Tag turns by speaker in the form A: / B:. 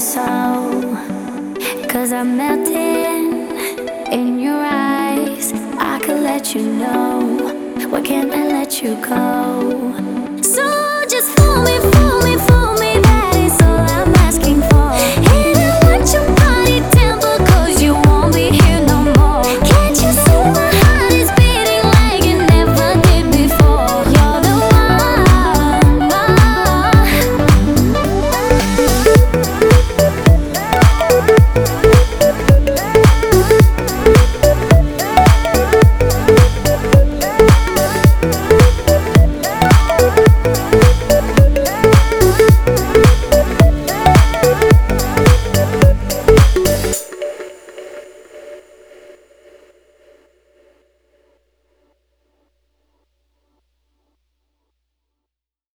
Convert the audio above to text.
A: soul. Cause I melted in your eyes. I could let you know. Why can't I let you go? So just fool me, fool me, fool me.